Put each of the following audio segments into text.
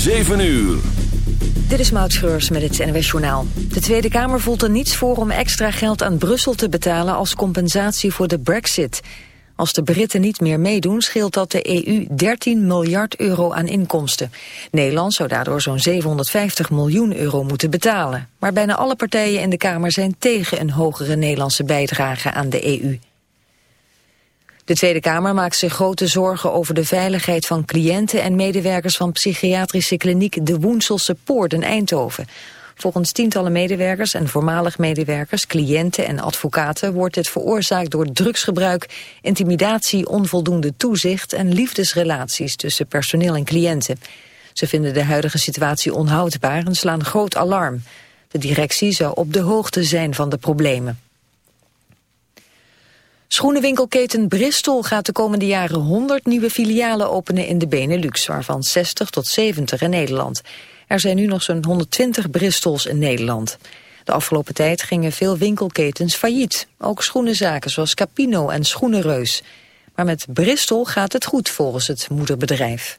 7 uur. Dit is Maud Schreurs met het NWS Journaal. De Tweede Kamer voelt er niets voor om extra geld aan Brussel te betalen als compensatie voor de brexit. Als de Britten niet meer meedoen scheelt dat de EU 13 miljard euro aan inkomsten. Nederland zou daardoor zo'n 750 miljoen euro moeten betalen. Maar bijna alle partijen in de Kamer zijn tegen een hogere Nederlandse bijdrage aan de EU. De Tweede Kamer maakt zich grote zorgen over de veiligheid van cliënten en medewerkers van psychiatrische kliniek De Woenselse Poort in Eindhoven. Volgens tientallen medewerkers en voormalig medewerkers, cliënten en advocaten wordt dit veroorzaakt door drugsgebruik, intimidatie, onvoldoende toezicht en liefdesrelaties tussen personeel en cliënten. Ze vinden de huidige situatie onhoudbaar en slaan groot alarm. De directie zou op de hoogte zijn van de problemen. Schoenenwinkelketen Bristol gaat de komende jaren 100 nieuwe filialen openen in de Benelux, waarvan 60 tot 70 in Nederland. Er zijn nu nog zo'n 120 Bristols in Nederland. De afgelopen tijd gingen veel winkelketens failliet. Ook schoenenzaken zoals Capino en Schoenenreus. Maar met Bristol gaat het goed volgens het moederbedrijf.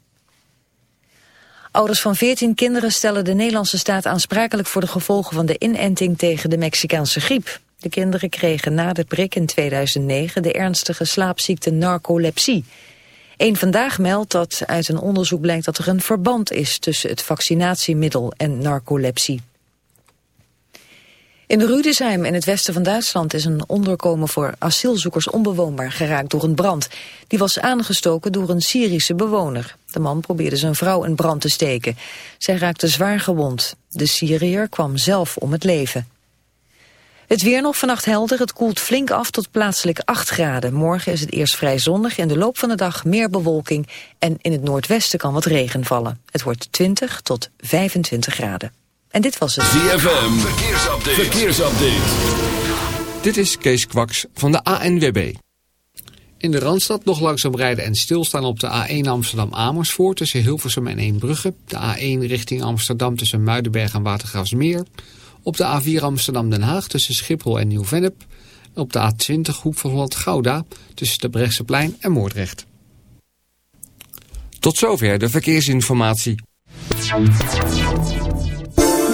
Ouders van 14 kinderen stellen de Nederlandse staat aansprakelijk voor de gevolgen van de inenting tegen de Mexicaanse griep. De kinderen kregen na de prik in 2009 de ernstige slaapziekte narcolepsie. Eén Vandaag meldt dat uit een onderzoek blijkt dat er een verband is tussen het vaccinatiemiddel en narcolepsie. In Rudesheim in het westen van Duitsland is een onderkomen voor asielzoekers onbewoonbaar geraakt door een brand. Die was aangestoken door een Syrische bewoner. De man probeerde zijn vrouw in brand te steken. Zij raakte zwaar gewond. De Syriër kwam zelf om het leven. Het weer nog vannacht helder, het koelt flink af tot plaatselijk 8 graden. Morgen is het eerst vrij zonnig, in de loop van de dag meer bewolking... en in het noordwesten kan wat regen vallen. Het wordt 20 tot 25 graden. En dit was het. ZFM, verkeersupdate. verkeersupdate. Dit is Kees Kwaks van de ANWB. In de Randstad nog langzaam rijden en stilstaan op de A1 Amsterdam-Amersfoort... tussen Hilversum en Eembrugge. De A1 richting Amsterdam tussen Muidenberg en Watergraafsmeer... Op de A4 Amsterdam-Den Haag tussen Schiphol en Nieuw-Vennep. Op de A20 Hoek van Holland-Gouda tussen de Brechtseplein en Moordrecht. Tot zover de verkeersinformatie.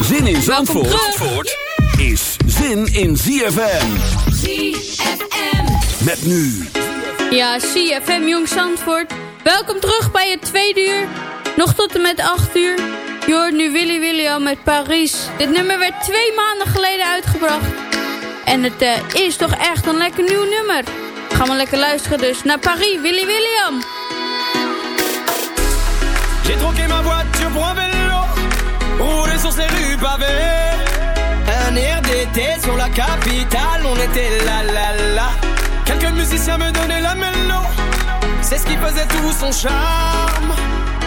Zin in Zandvoort, Zandvoort is zin in ZFM. ZFM. Met nu. Ja, CFM Jong Zandvoort. Welkom terug bij het tweede uur. Nog tot en met 8 uur. Je hoort nu Willy William met Paris. Dit nummer werd twee maanden geleden uitgebracht. En het uh, is toch echt een lekker nieuw nummer. Gaan we lekker luisteren dus naar Paris, Willy William. J'ai troqué ma voiture pour un vélo Rouler sur ces rues pavées. Un air d'été sur la capitale On était là là là. Quelques musiciens me donnaient la mélo. C'est ce qui faisait tout son charme.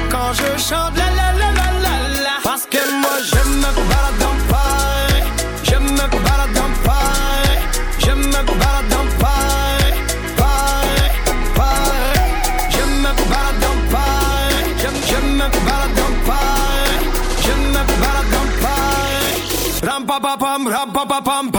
Quand je chante la la la la la la. Parce que moi je me balade dans Paris Je me balade dans Paris Je me balade pam pam pam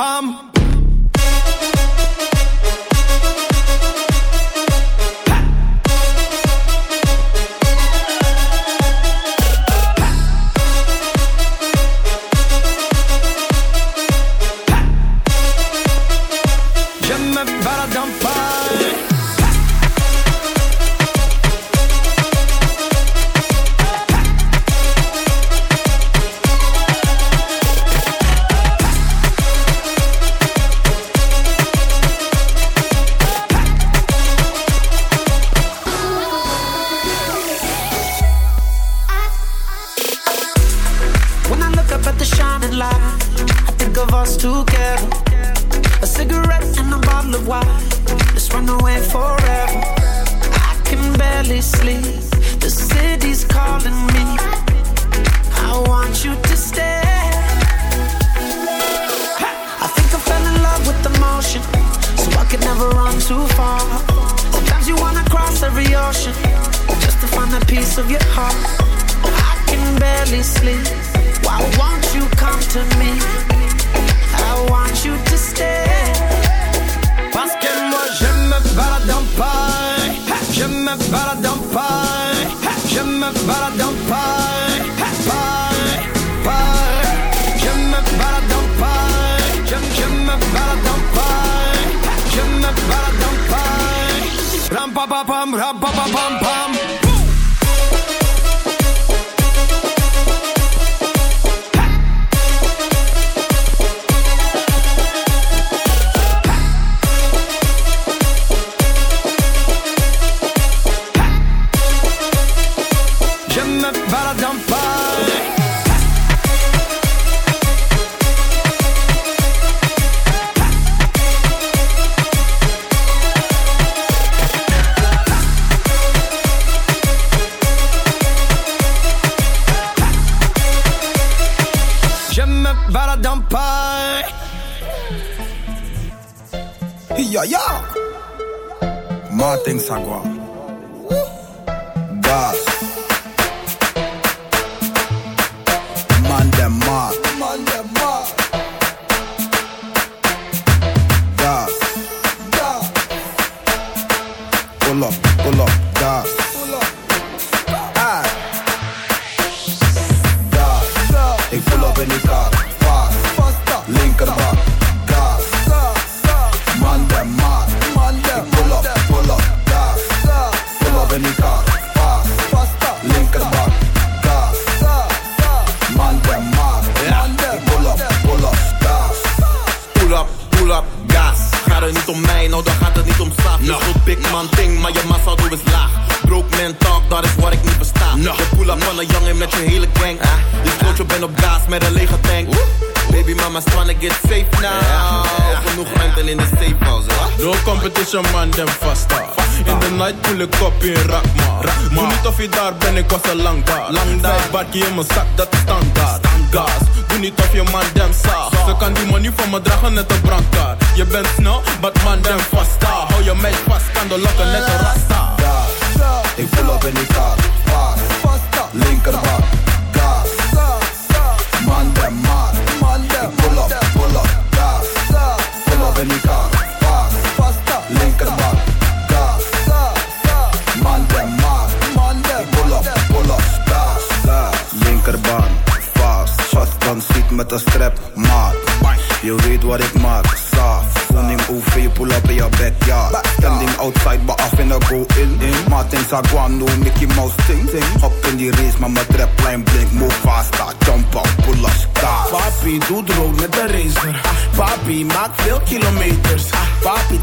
Belki ama that.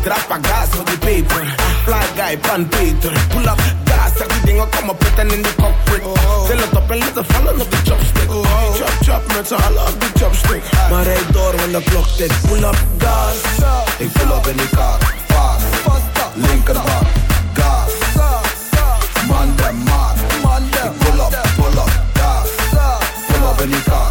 Drop a gas for the paper. Fly guy, pan paper. Pull up gas, everything will come up pretend in the cockpit. Oh. Till it up and let the follow of the chopstick. Oh. Chop, chop, met z'n allen op de chopstick. Maar rijd door, when the clock tikt. Pull up gas. Ik pull up in the car. Fast, linkerbak, gas. Man, de man. Ik pull up, pull up, gas. Pull up in the car.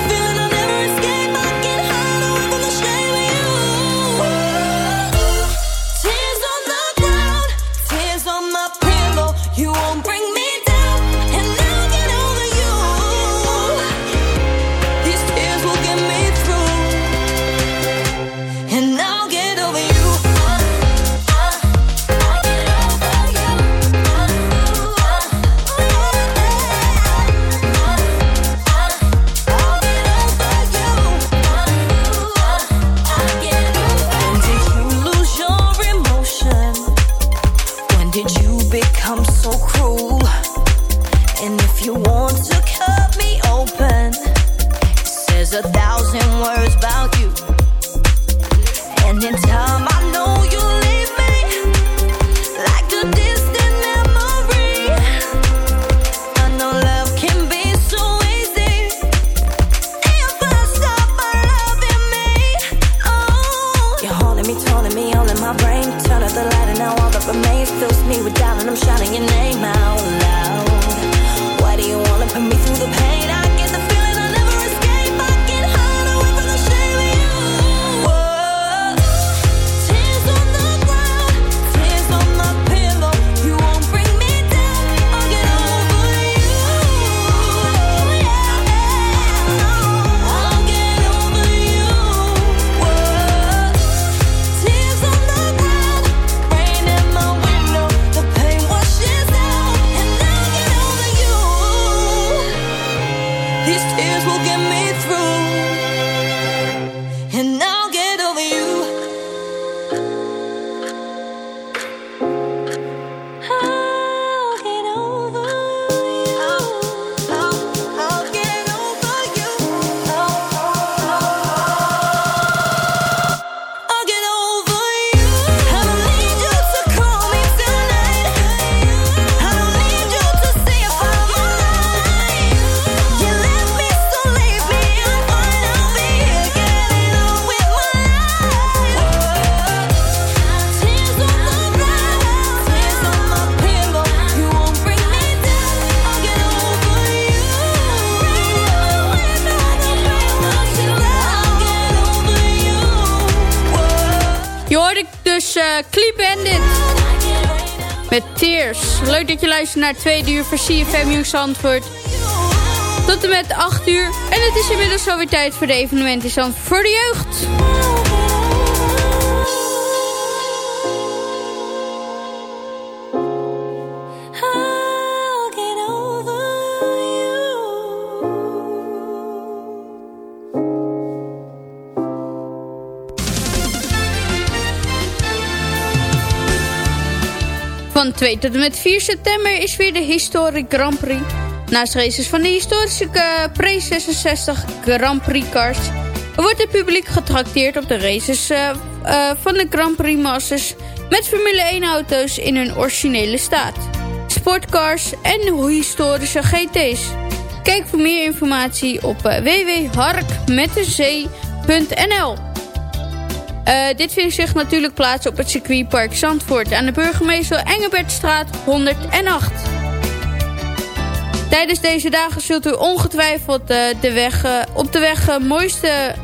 Clip Bandit. Met Tears. Leuk dat je luistert naar het tweede uur van CFM Zandvoort. Tot en met 8 uur. En het is inmiddels alweer tijd voor de evenementen voor de jeugd. Van 2 tot en met 4 september is weer de Historic Grand Prix. Naast races van de historische eh, Pre-66 Grand Prix cars... wordt het publiek getrakteerd op de races eh, eh, van de Grand Prix Masters... met Formule 1 auto's in hun originele staat. Sportcars en historische GT's. Kijk voor meer informatie op www.harkmettezee.nl uh, dit vindt zich natuurlijk plaats op het circuitpark Zandvoort... aan de burgemeester Engelbertstraat 108. Tijdens deze dagen zult u ongetwijfeld uh, de weg, uh, op de weg mooiste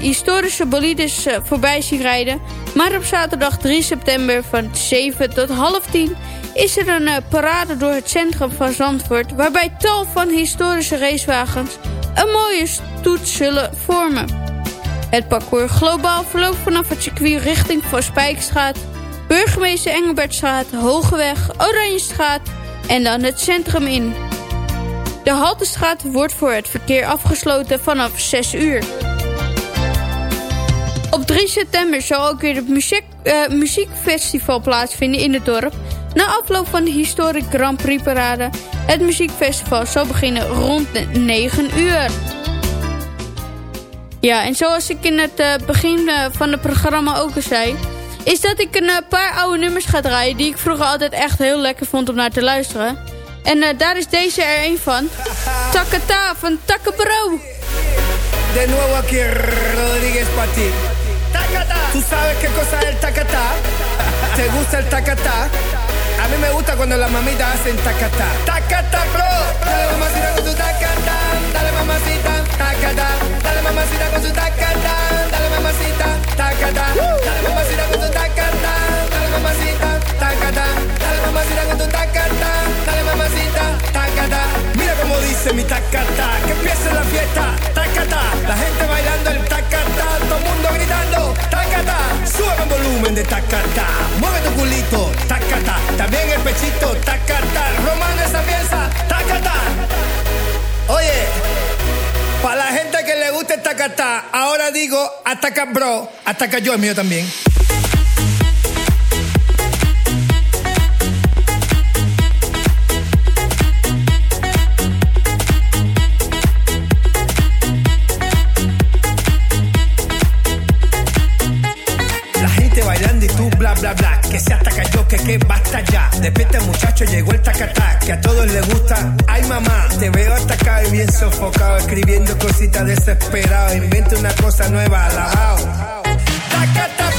historische bolides voorbij zien rijden. Maar op zaterdag 3 september van 7 tot half 10 is er een parade door het centrum van Zandvoort... waarbij tal van historische racewagens een mooie stoet zullen vormen. Het parcours globaal verloopt vanaf het circuit richting Van Spijkstraat, Burgemeester Engelbertstraat, Hogeweg, Oranjestraat en dan het centrum in. De Haltestraat wordt voor het verkeer afgesloten vanaf 6 uur. Op 3 september zal ook weer het muziek, uh, muziekfestival plaatsvinden in het dorp. Na afloop van de Historic Grand Prix parade. Het muziekfestival zal beginnen rond de 9 uur. Ja, en zoals ik in het uh, begin uh, van het programma ook al zei... is dat ik een uh, paar oude nummers ga draaien... die ik vroeger altijd echt heel lekker vond om naar te luisteren. En daar is deze er een van. Takata van Takabro. De nuevo aquí Rodríguez Pati. Takata. ¿Tú sabes qué cosa es el takata? ¿Te gusta el takata? A mí me gusta cuando las mamitas hacen takata. Takata, bro. Dale mamacita con tu takata. Dale mamacita, takata. Mamacita con su takata. Dale mamacita, takata. Dale mamacita con tu takata. Dale mamacita, takata. Dale mamacita con tu takata. Dale mamacita, takata. Mira cómo dice mi takata. Que empiece la fiesta, takata. La gente bailando el takata. Todo el mundo gritando, takata. Sube el volumen de takata. Mueve tu culito, takata. También el pechito, takata. Romano esa pieza, takata. Oye, para la gente que le gusta esta catá, ahora digo ataca bro, ataca yo, es mío también. La gente bailando y tú bla bla bla ese ataca yo que que basta ya. Despierta muchacho, llegó el tacatá, que a todos les gusta. Ay mamá, te veo atacado y bien sofocado, escribiendo cositas desesperado. Inventa una cosa nueva, alabao. Tacata,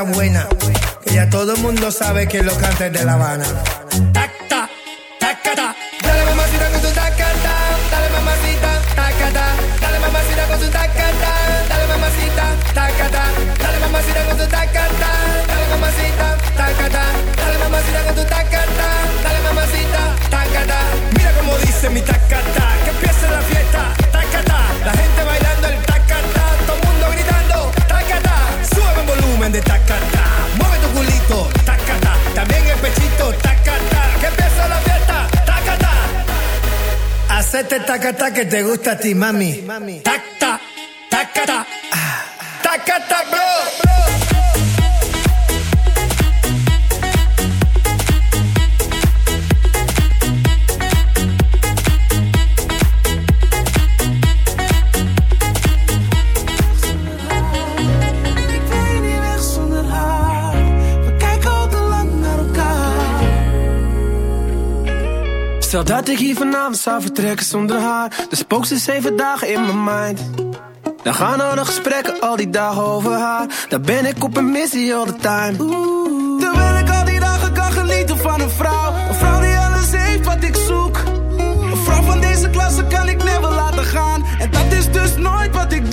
buena. Que ya todo el mundo sabe que lo canta de La Habana. que te gusta a ti, mami. Tacta, tacata, tacata, bro. Dat ik hier vanavond zou vertrekken zonder haar. De spookt ze zeven dagen in mijn mind. Dan gaan er nog gesprekken al die dagen over haar. Daar ben ik op een missie all the time. Oeh. Terwijl ik al die dagen kan genieten van een vrouw. Een vrouw die alles heeft wat ik zoek. Een vrouw van deze klasse kan ik never laten gaan. En dat is dus nooit wat ik doe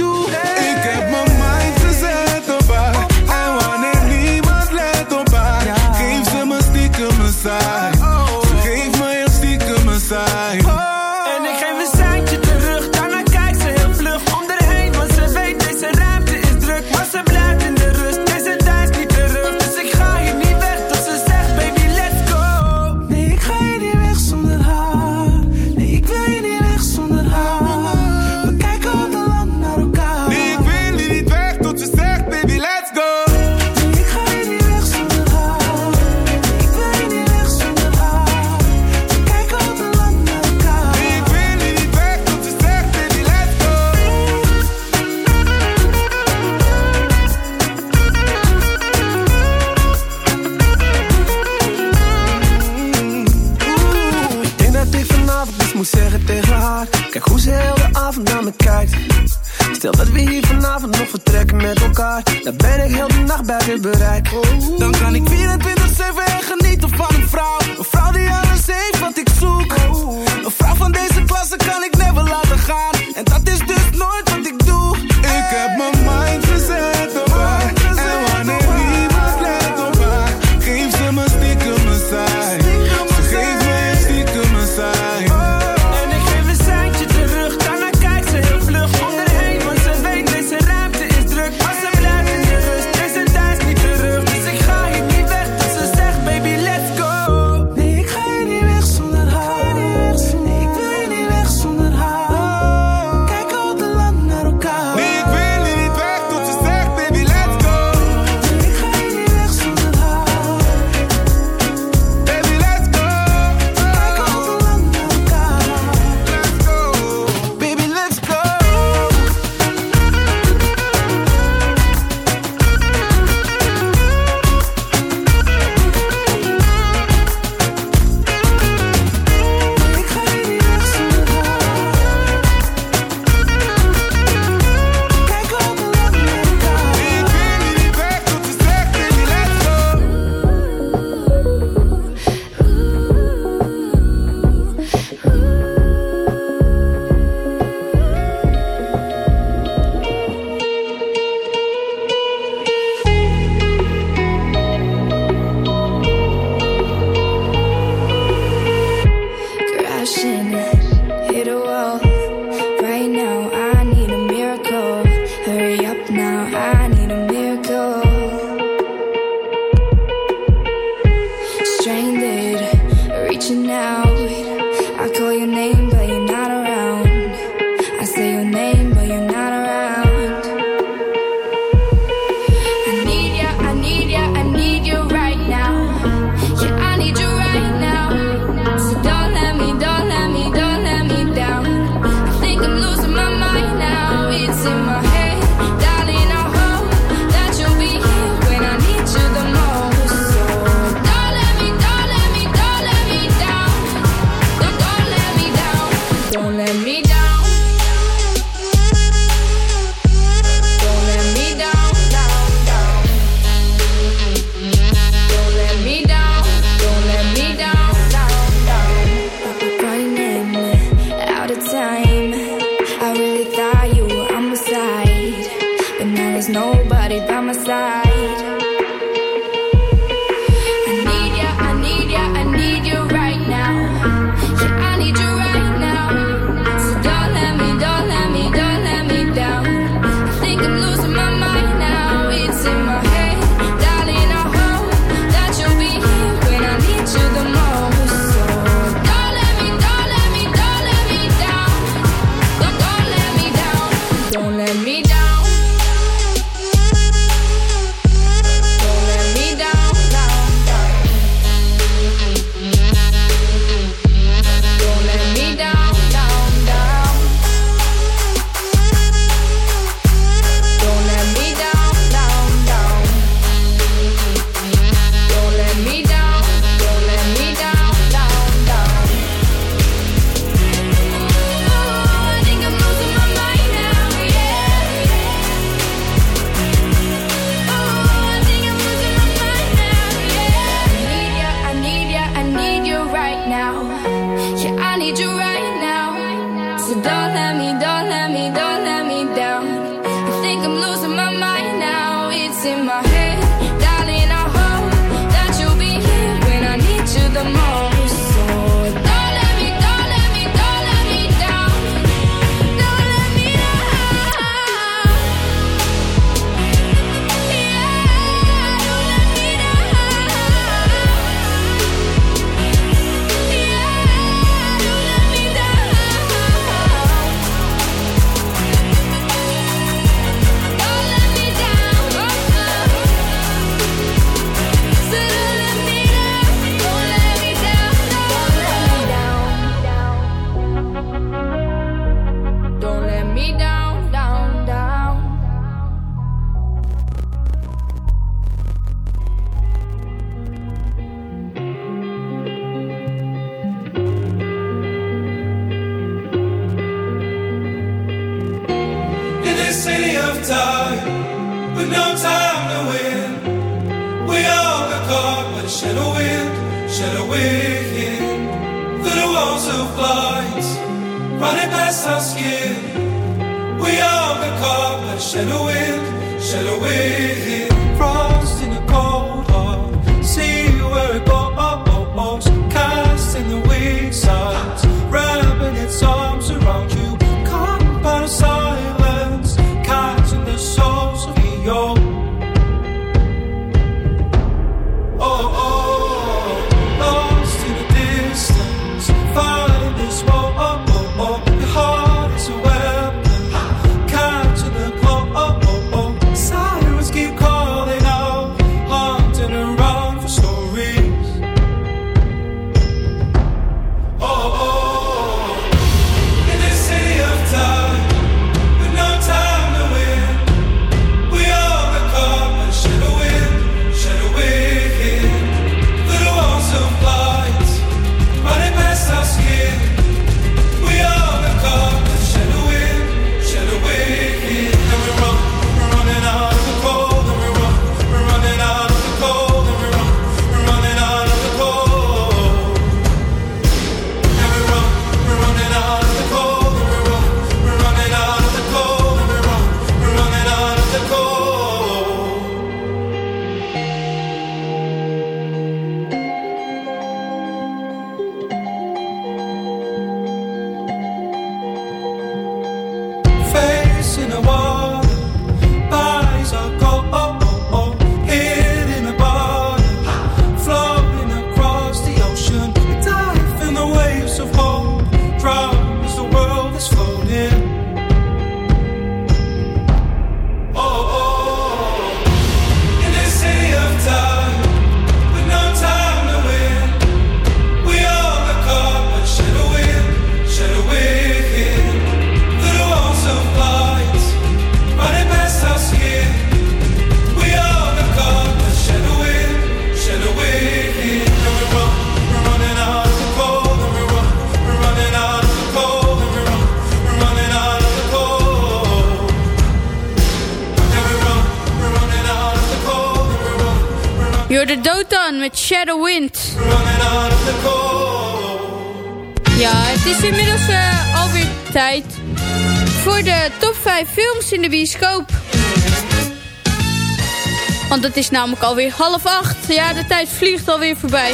Want het is namelijk alweer half acht. Ja, de tijd vliegt alweer voorbij.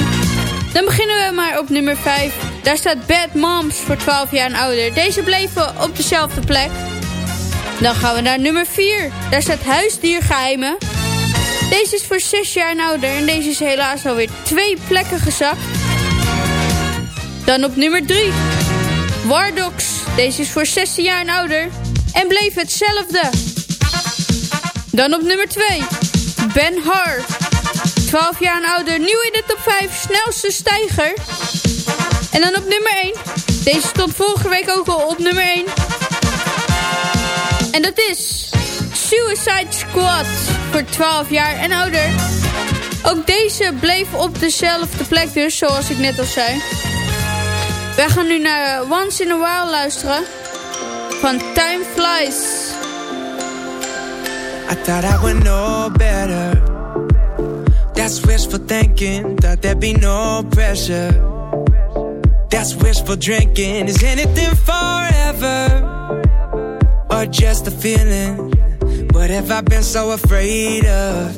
Dan beginnen we maar op nummer 5. Daar staat Bad Moms voor 12 jaar en ouder. Deze bleven op dezelfde plek. Dan gaan we naar nummer 4. Daar staat Huisdiergeheimen. Deze is voor 6 jaar en ouder. En deze is helaas alweer twee plekken gezakt. Dan op nummer 3. Wardogs. Deze is voor 16 jaar en ouder en bleef hetzelfde. Dan op nummer 2. Ben Hart. 12 jaar en ouder, nieuw in de top 5, snelste stijger. En dan op nummer 1. Deze stond vorige week ook al op nummer 1. En dat is Suicide Squad voor 12 jaar en ouder. Ook deze bleef op dezelfde plek dus, zoals ik net al zei. Wij gaan nu naar Once in a While luisteren. van Time Flies. I thought I would know better. That's wishful thinking, thought there'd be no pressure. That's wishful drinking. Is anything forever? Or just a feeling? What have I been so afraid of?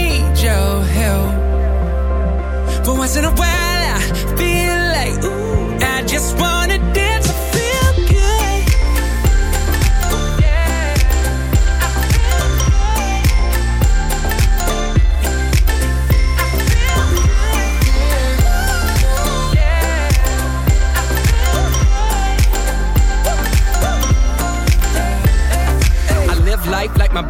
your help. But once in a while, I feel like, ooh, I just wanna dance.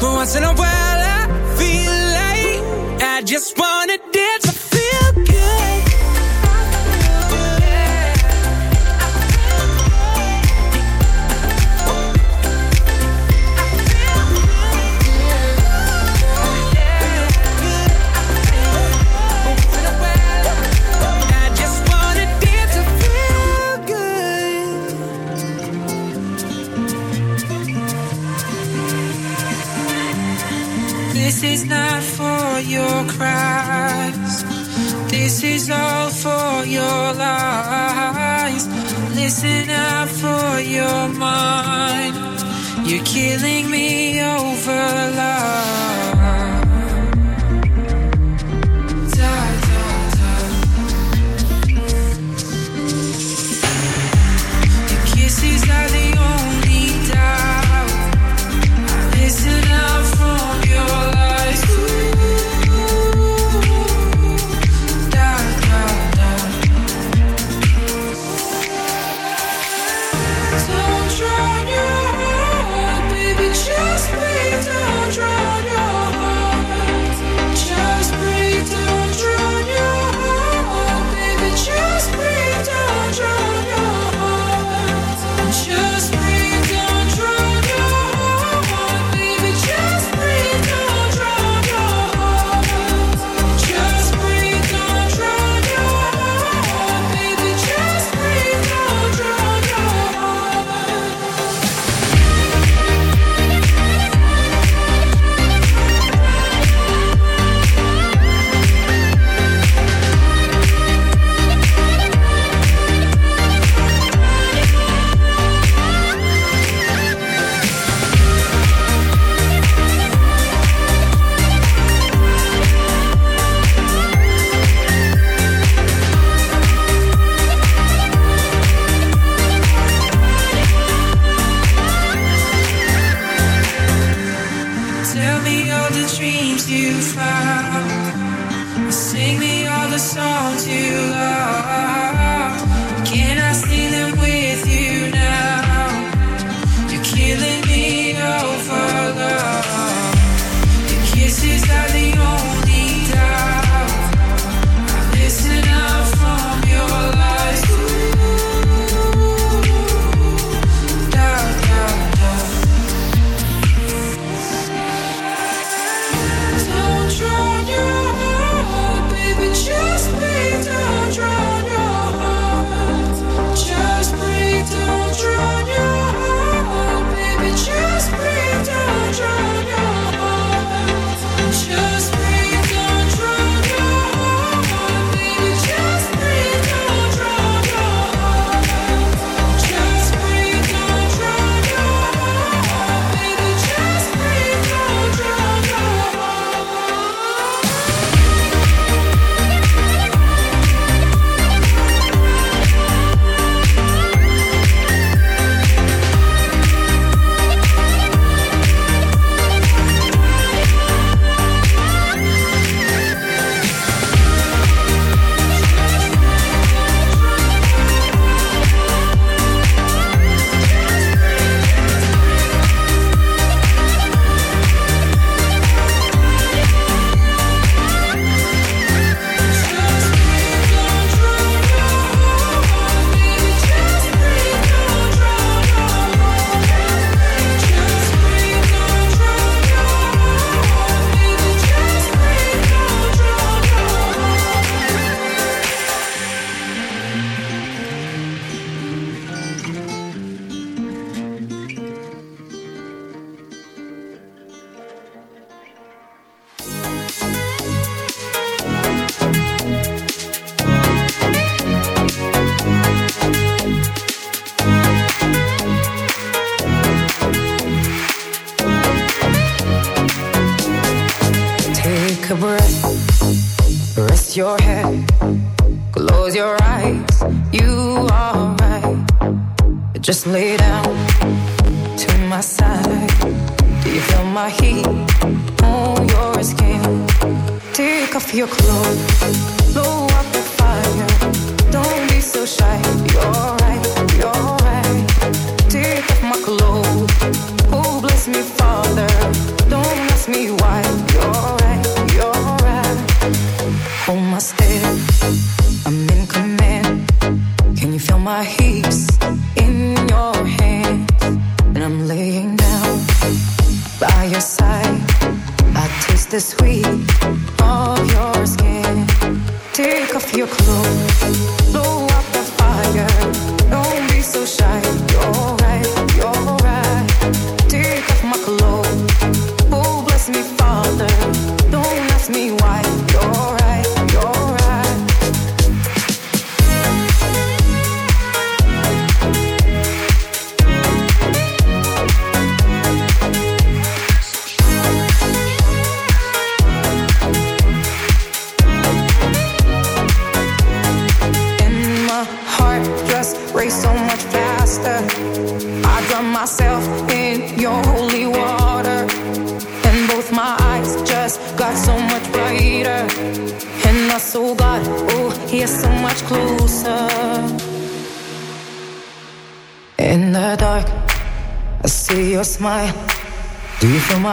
But once in a while, I feel like I just wanna dance. This is not for your cries. This is all for your lies. Listen out for your mind. You're killing me over love.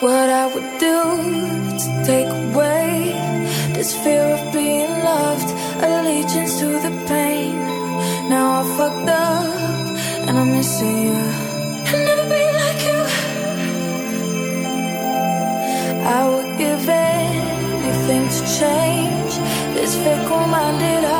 what I would do to take away this fear of being loved, allegiance to the pain. Now I fucked up and I'm missing you. I'll never be like you. I would give anything to change this fickle-minded heart.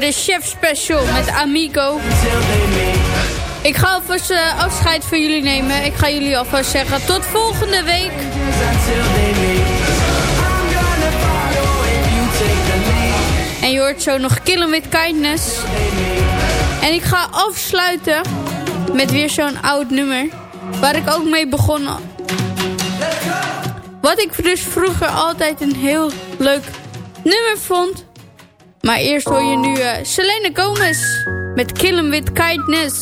de Chef Special met Amigo. Ik ga alvast eh, afscheid van jullie nemen. Ik ga jullie alvast zeggen tot volgende week. En je hoort zo nog Killen With Kindness. En ik ga afsluiten met weer zo'n oud nummer. Waar ik ook mee begon. Wat ik dus vroeger altijd een heel leuk nummer vond... Maar eerst wil je nu uh, Selena Gomez met Kill 'em With Kindness.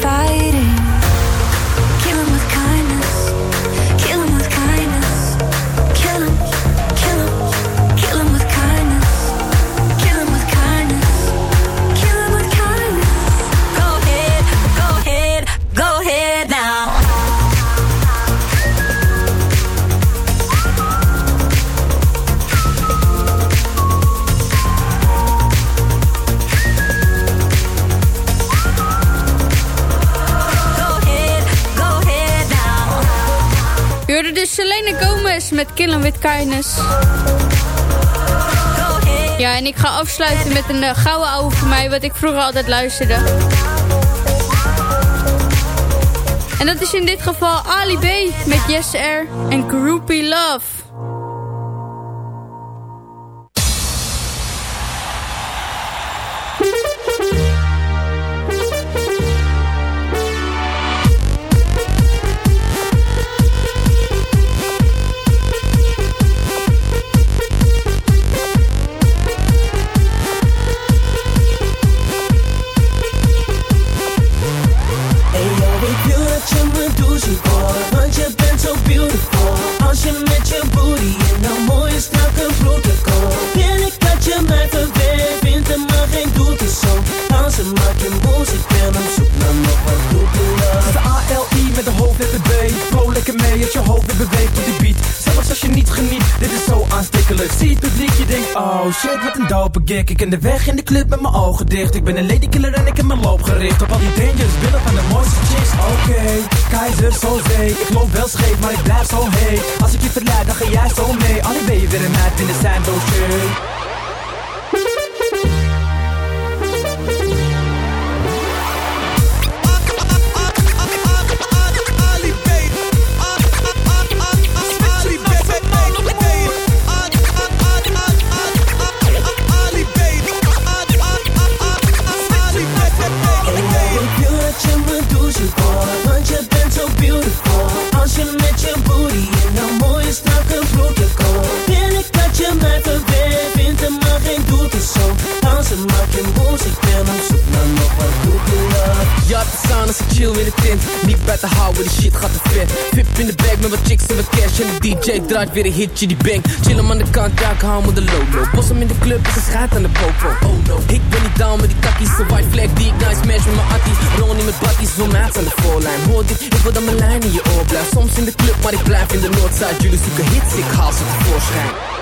fire. met Killen With Kindness. Ja, en ik ga afsluiten met een eh, gouden oude van mij, wat ik vroeger altijd luisterde. En dat is in dit geval Ali B met Yes Air en Groupie Love. Ik ken de weg in de club met mijn ogen dicht. Ik ben een ladykiller en ik heb mijn loop gericht. Op al die dangers, billen van de mooiste chicks. Oké, keizer, zo. Ik loop wel scheef, maar ik blijf zo heet. Als ik je verleid, dan ga jij zo mee. Al ben je weer een meid in de sanddoosje. Is aan als ik chill in de tent. Niet buiten houden, die shit gaat te vet. Vip in de bag met wat chicks en wat cash. En de DJ draait weer een hitje, die bang. Chill hem aan de kant, ja, ik hou me de logo. Bos hem in de club, is een schijt aan de popo. Oh no, ik ben niet down met die takkies. Een white flag die ik nice smash met mijn atties. Ronnie met baddies, veel maats aan de voorlijn. Hoor dit, ik wil dat mijn lijn in je oor blijft. Soms in de club, maar ik blijf in de Noordzijde. Jullie zoeken hits, ik haal ze tevoorschijn.